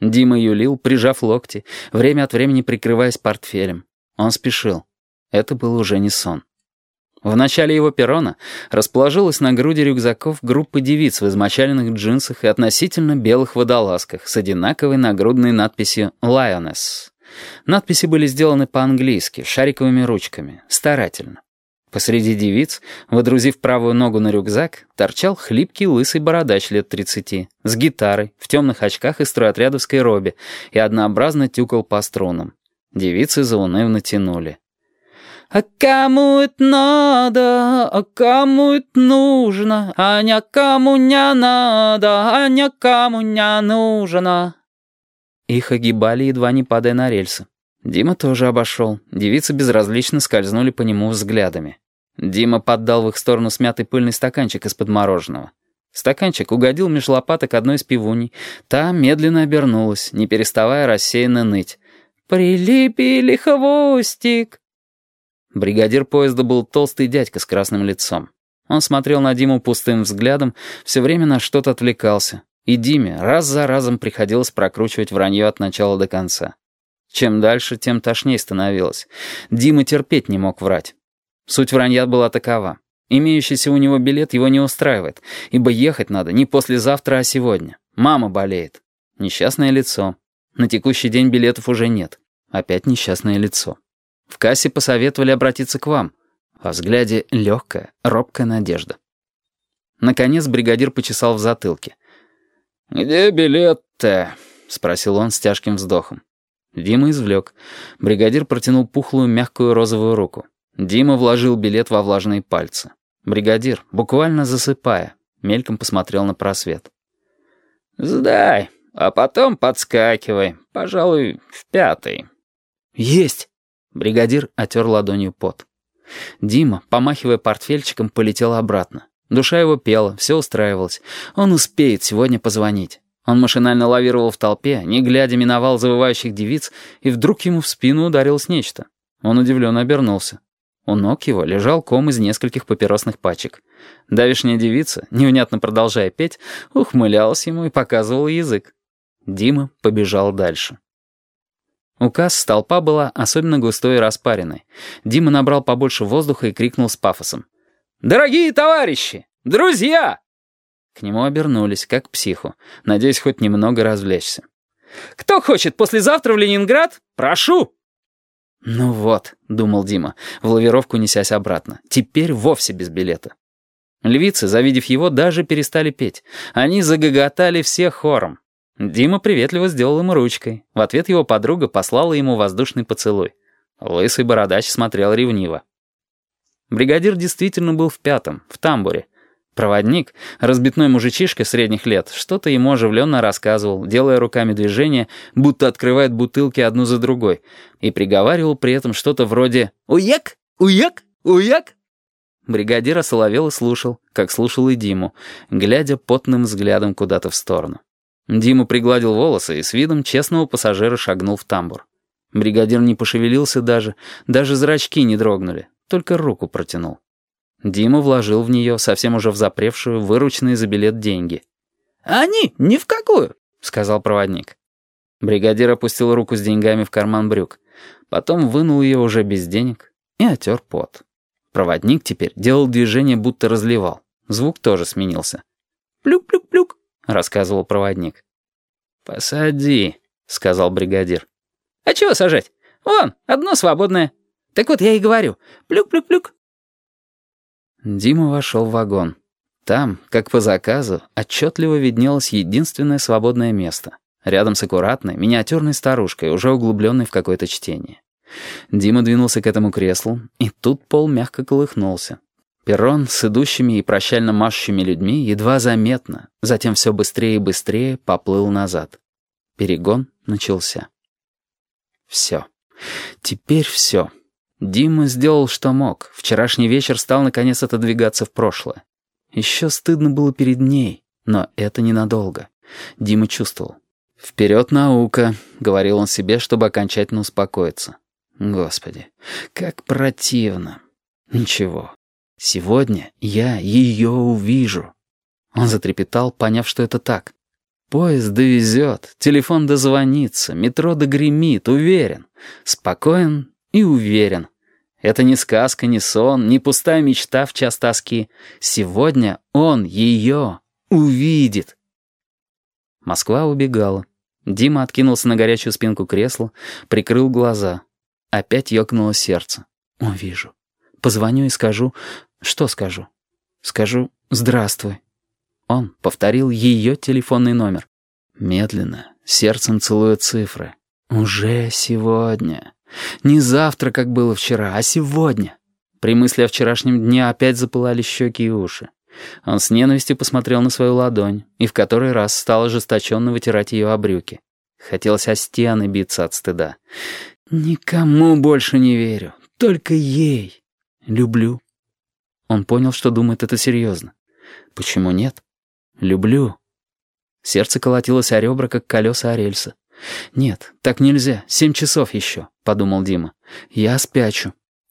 Дима юлил, прижав локти, время от времени прикрываясь портфелем. Он спешил. Это был уже не сон. В начале его перрона расположилась на груди рюкзаков группа девиц в измочаленных джинсах и относительно белых водолазках с одинаковой нагрудной надписью «Lioness». Надписи были сделаны по-английски, шариковыми ручками, старательно. Посреди девиц, водрузив правую ногу на рюкзак, торчал хлипкий лысый бородач лет тридцати, с гитарой, в темных очках и стройотрядовской робе, и однообразно тюкал по струнам. Девицы заунывно тянули. «А кому это надо, а кому это нужно, а не кому не надо, а не кому не нужно». Их огибали, едва не падая на рельсы. Дима тоже обошел. Девицы безразлично скользнули по нему взглядами. Дима поддал в их сторону смятый пыльный стаканчик из-под мороженого. Стаканчик угодил меж лопаток одной из пивуней. Та медленно обернулась, не переставая рассеянно ныть. «Прилепили хвостик!» Бригадир поезда был толстый дядька с красным лицом. Он смотрел на Диму пустым взглядом, все время на что-то отвлекался. И Диме раз за разом приходилось прокручивать вранье от начала до конца. Чем дальше, тем тошнее становилось. Дима терпеть не мог врать. Суть вранья была такова. Имеющийся у него билет его не устраивает, ибо ехать надо не послезавтра, а сегодня. Мама болеет. Несчастное лицо. На текущий день билетов уже нет. Опять несчастное лицо. В кассе посоветовали обратиться к вам. Во взгляде легкая, робкая надежда. Наконец бригадир почесал в затылке. «Где билет-то?» — спросил он с тяжким вздохом. Дима извлек. Бригадир протянул пухлую мягкую розовую руку. Дима вложил билет во влажные пальцы. Бригадир, буквально засыпая, мельком посмотрел на просвет. «Сдай, а потом подскакивай. Пожалуй, в пятый». «Есть!» Бригадир отер ладонью пот. Дима, помахивая портфельчиком, полетел обратно. Душа его пела, все устраивалось. Он успеет сегодня позвонить. Он машинально лавировал в толпе, не глядя миновал завывающих девиц, и вдруг ему в спину ударилось нечто. Он удивленно обернулся. У ног его лежал ком из нескольких папиросных пачек. Давишняя девица, невнятно продолжая петь, ухмылялась ему и показывала язык. Дима побежал дальше. У касс толпа была особенно густой и распаренной. Дима набрал побольше воздуха и крикнул с пафосом. «Дорогие товарищи! Друзья! К нему обернулись, как к психу, надеясь хоть немного развлечься. «Кто хочет послезавтра в Ленинград? Прошу!» «Ну вот», — думал Дима, в лавировку несясь обратно, — «теперь вовсе без билета». Львицы, завидев его, даже перестали петь. Они загоготали все хором. Дима приветливо сделал ему ручкой. В ответ его подруга послала ему воздушный поцелуй. Лысый бородач смотрел ревниво. Бригадир действительно был в пятом, в тамбуре. Проводник, разбитной мужичишка средних лет, что-то ему оживленно рассказывал, делая руками движения, будто открывает бутылки одну за другой, и приговаривал при этом что-то вроде «Уек! Уек! Уек!». Бригадир осоловел и слушал, как слушал и Диму, глядя потным взглядом куда-то в сторону. Дима пригладил волосы и с видом честного пассажира шагнул в тамбур. Бригадир не пошевелился даже, даже зрачки не дрогнули, только руку протянул. Дима вложил в нее, совсем уже взапревшую, вырученные за билет деньги. «Они ни в какую», — сказал проводник. Бригадир опустил руку с деньгами в карман брюк. Потом вынул ее уже без денег и отер пот. Проводник теперь делал движение, будто разливал. Звук тоже сменился. «Плюк-плюк-плюк», — рассказывал проводник. «Посади», — сказал бригадир. «А чего сажать? Вон, одно свободное. Так вот я и говорю. Плюк-плюк-плюк». Дима вошел в вагон. Там, как по заказу, отчетливо виднелось единственное свободное место. Рядом с аккуратной, миниатюрной старушкой, уже углубленной в какое-то чтение. Дима двинулся к этому креслу, и тут пол мягко колыхнулся. Перрон с идущими и прощально машущими людьми едва заметно, затем все быстрее и быстрее поплыл назад. Перегон начался. Все. Теперь все. Дима сделал, что мог. Вчерашний вечер стал, наконец, отодвигаться в прошлое. Еще стыдно было перед ней, но это ненадолго. Дима чувствовал. «Вперед, наука», — говорил он себе, чтобы окончательно успокоиться. «Господи, как противно. Ничего. Сегодня я ее увижу». Он затрепетал, поняв, что это так. Поезд довезет, телефон дозвонится, метро догремит, уверен. Спокоен и уверен. Это не сказка, не сон, не пустая мечта в час тоски. Сегодня он ее увидит. Москва убегала. Дима откинулся на горячую спинку кресла, прикрыл глаза. Опять ёкнуло сердце. О, вижу. Позвоню и скажу... Что скажу? Скажу «Здравствуй». Он повторил ее телефонный номер. Медленно, сердцем целуя цифры. «Уже сегодня. Не завтра, как было вчера, а сегодня». При мысли о вчерашнем дне опять запылали щеки и уши. Он с ненавистью посмотрел на свою ладонь и в который раз стал ожесточенно вытирать ее о брюки. Хотелось о стены биться от стыда. «Никому больше не верю, только ей. Люблю». Он понял, что думает это серьезно. «Почему нет? Люблю». Сердце колотилось о ребра, как колеса о рельсы. «Нет, так нельзя, семь часов еще», — подумал Дима. «Я спячу,